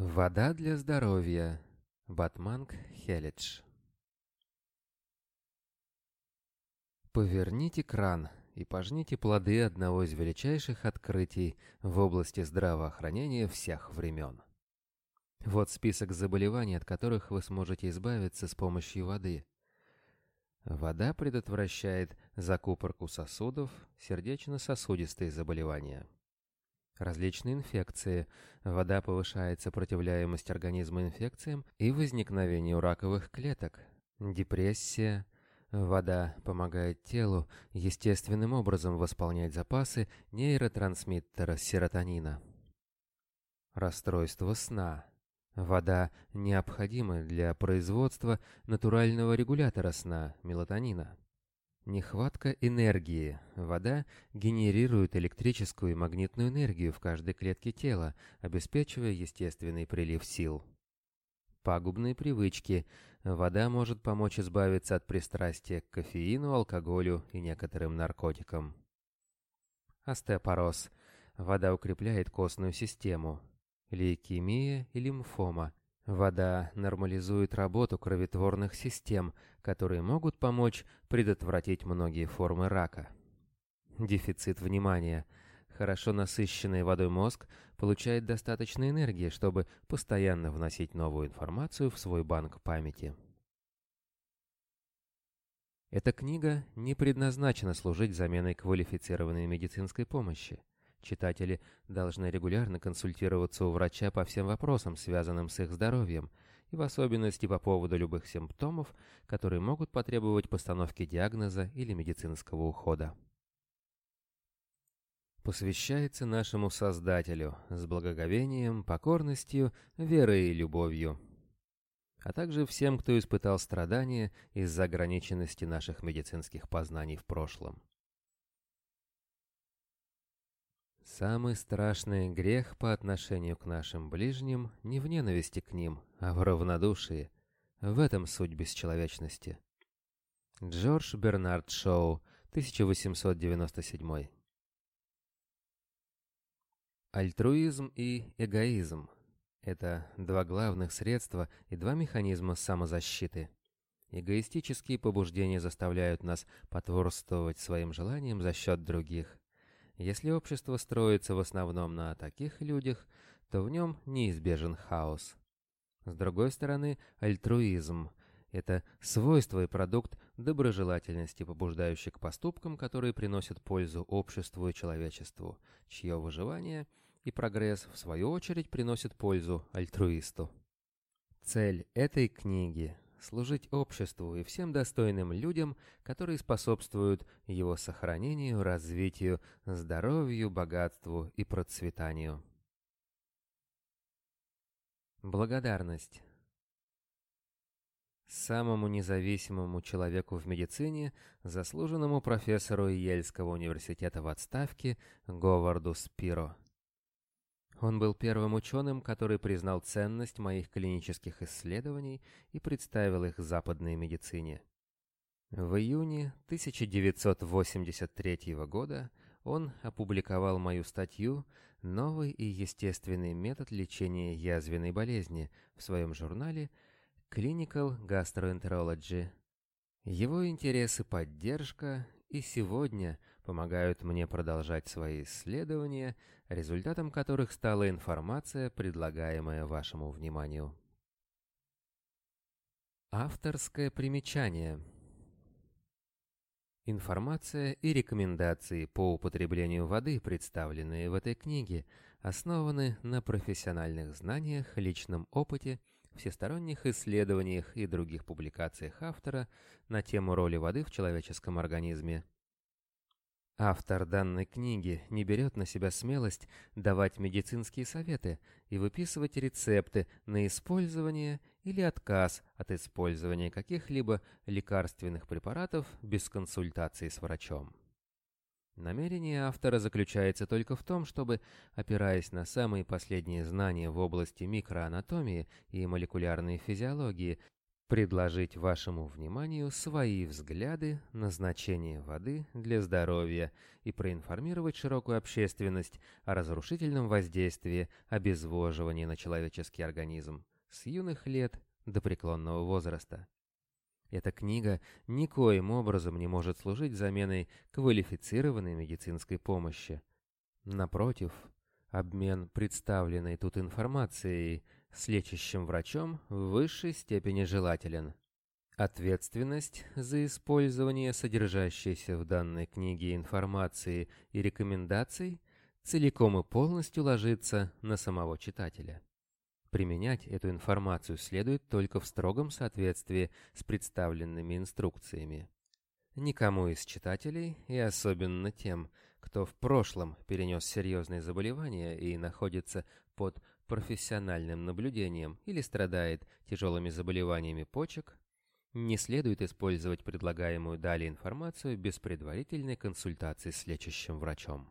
Вода для здоровья. Батманг Хелидж. Поверните кран и пожните плоды одного из величайших открытий в области здравоохранения всех времен. Вот список заболеваний, от которых вы сможете избавиться с помощью воды. Вода предотвращает закупорку сосудов, сердечно-сосудистые заболевания – Различные инфекции. Вода повышает сопротивляемость организма инфекциям и возникновению раковых клеток. Депрессия. Вода помогает телу естественным образом восполнять запасы нейротрансмиттера серотонина. Расстройство сна. Вода необходима для производства натурального регулятора сна, мелатонина. Нехватка энергии. Вода генерирует электрическую и магнитную энергию в каждой клетке тела, обеспечивая естественный прилив сил. Пагубные привычки. Вода может помочь избавиться от пристрастия к кофеину, алкоголю и некоторым наркотикам. Остеопороз. Вода укрепляет костную систему. Лейкемия и лимфома. Вода нормализует работу кроветворных систем, которые могут помочь предотвратить многие формы рака. Дефицит внимания. Хорошо насыщенный водой мозг получает достаточно энергии, чтобы постоянно вносить новую информацию в свой банк памяти. Эта книга не предназначена служить заменой квалифицированной медицинской помощи. Читатели должны регулярно консультироваться у врача по всем вопросам, связанным с их здоровьем, и в особенности по поводу любых симптомов, которые могут потребовать постановки диагноза или медицинского ухода. Посвящается нашему Создателю с благоговением, покорностью, верой и любовью, а также всем, кто испытал страдания из-за ограниченности наших медицинских познаний в прошлом. Самый страшный грех по отношению к нашим ближним не в ненависти к ним, а в равнодушии. В этом суть бесчеловечности. Джордж Бернард Шоу, 1897 Альтруизм и эгоизм – это два главных средства и два механизма самозащиты. Эгоистические побуждения заставляют нас потворствовать своим желаниям за счет других. Если общество строится в основном на таких людях, то в нем неизбежен хаос. С другой стороны, альтруизм – это свойство и продукт доброжелательности, побуждающий к поступкам, которые приносят пользу обществу и человечеству, чье выживание и прогресс, в свою очередь, приносят пользу альтруисту. Цель этой книги служить обществу и всем достойным людям, которые способствуют его сохранению, развитию, здоровью, богатству и процветанию. Благодарность Самому независимому человеку в медицине, заслуженному профессору Ельского университета в отставке Говарду Спиро. Он был первым ученым, который признал ценность моих клинических исследований и представил их западной медицине. В июне 1983 года он опубликовал мою статью «Новый и естественный метод лечения язвенной болезни» в своем журнале Clinical Gastroenterology. Его интересы поддержка и сегодня помогают мне продолжать свои исследования результатом которых стала информация, предлагаемая вашему вниманию. Авторское примечание Информация и рекомендации по употреблению воды, представленные в этой книге, основаны на профессиональных знаниях, личном опыте, всесторонних исследованиях и других публикациях автора на тему роли воды в человеческом организме. Автор данной книги не берет на себя смелость давать медицинские советы и выписывать рецепты на использование или отказ от использования каких-либо лекарственных препаратов без консультации с врачом. Намерение автора заключается только в том, чтобы, опираясь на самые последние знания в области микроанатомии и молекулярной физиологии, предложить вашему вниманию свои взгляды на значение воды для здоровья и проинформировать широкую общественность о разрушительном воздействии обезвоживания на человеческий организм с юных лет до преклонного возраста. Эта книга никоим образом не может служить заменой квалифицированной медицинской помощи. Напротив, обмен представленной тут информацией – с лечащим врачом в высшей степени желателен. Ответственность за использование содержащейся в данной книге информации и рекомендаций целиком и полностью ложится на самого читателя. Применять эту информацию следует только в строгом соответствии с представленными инструкциями. Никому из читателей, и особенно тем, кто в прошлом перенес серьезные заболевания и находится под профессиональным наблюдением или страдает тяжелыми заболеваниями почек, не следует использовать предлагаемую далее информацию без предварительной консультации с лечащим врачом.